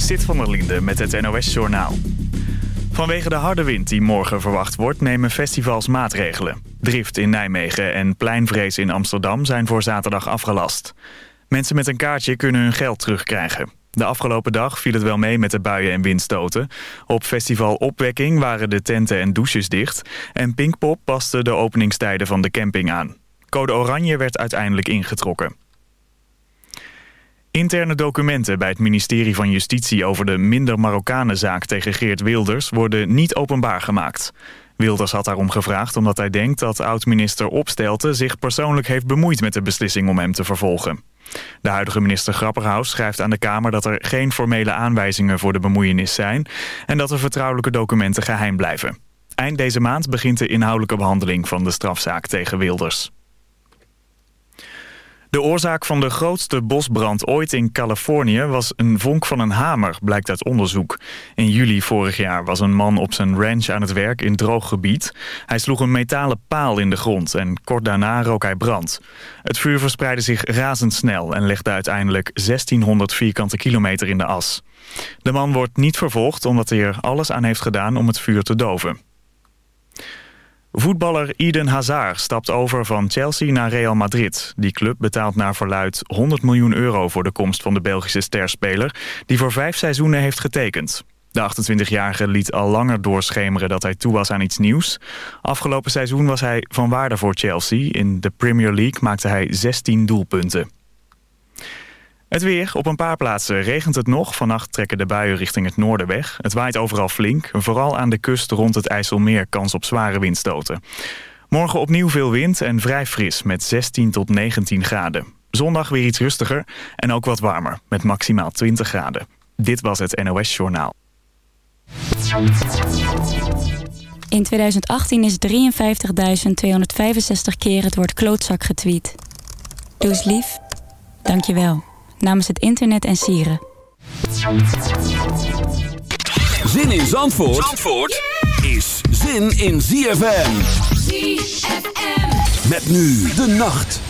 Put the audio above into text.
Sit van der Linde met het NOS-journaal. Vanwege de harde wind die morgen verwacht wordt... nemen festivals maatregelen. Drift in Nijmegen en Pleinvrees in Amsterdam zijn voor zaterdag afgelast. Mensen met een kaartje kunnen hun geld terugkrijgen. De afgelopen dag viel het wel mee met de buien en windstoten. Op festival Opwekking waren de tenten en douches dicht... en Pinkpop paste de openingstijden van de camping aan. Code Oranje werd uiteindelijk ingetrokken. Interne documenten bij het ministerie van Justitie over de minder Marokkanenzaak tegen Geert Wilders worden niet openbaar gemaakt. Wilders had daarom gevraagd omdat hij denkt dat oud-minister Opstelten zich persoonlijk heeft bemoeid met de beslissing om hem te vervolgen. De huidige minister Grapperhaus schrijft aan de Kamer dat er geen formele aanwijzingen voor de bemoeienis zijn en dat de vertrouwelijke documenten geheim blijven. Eind deze maand begint de inhoudelijke behandeling van de strafzaak tegen Wilders. De oorzaak van de grootste bosbrand ooit in Californië was een vonk van een hamer, blijkt uit onderzoek. In juli vorig jaar was een man op zijn ranch aan het werk in droog gebied. Hij sloeg een metalen paal in de grond en kort daarna rook hij brand. Het vuur verspreidde zich razendsnel en legde uiteindelijk 1600 vierkante kilometer in de as. De man wordt niet vervolgd omdat hij er alles aan heeft gedaan om het vuur te doven. Voetballer Eden Hazard stapt over van Chelsea naar Real Madrid. Die club betaalt naar verluid 100 miljoen euro voor de komst van de Belgische sterspeler... die voor vijf seizoenen heeft getekend. De 28-jarige liet al langer doorschemeren dat hij toe was aan iets nieuws. Afgelopen seizoen was hij van waarde voor Chelsea. In de Premier League maakte hij 16 doelpunten. Het weer. Op een paar plaatsen regent het nog. Vannacht trekken de buien richting het noorden weg. Het waait overal flink. Vooral aan de kust rond het IJsselmeer kans op zware windstoten. Morgen opnieuw veel wind en vrij fris met 16 tot 19 graden. Zondag weer iets rustiger en ook wat warmer met maximaal 20 graden. Dit was het NOS Journaal. In 2018 is 53.265 keer het woord klootzak getweet. Doe eens lief. Dank je wel namens het internet en sieren. Zin in Zandvoort, Zandvoort is zin in ZFM. ZFM. Met nu de nacht.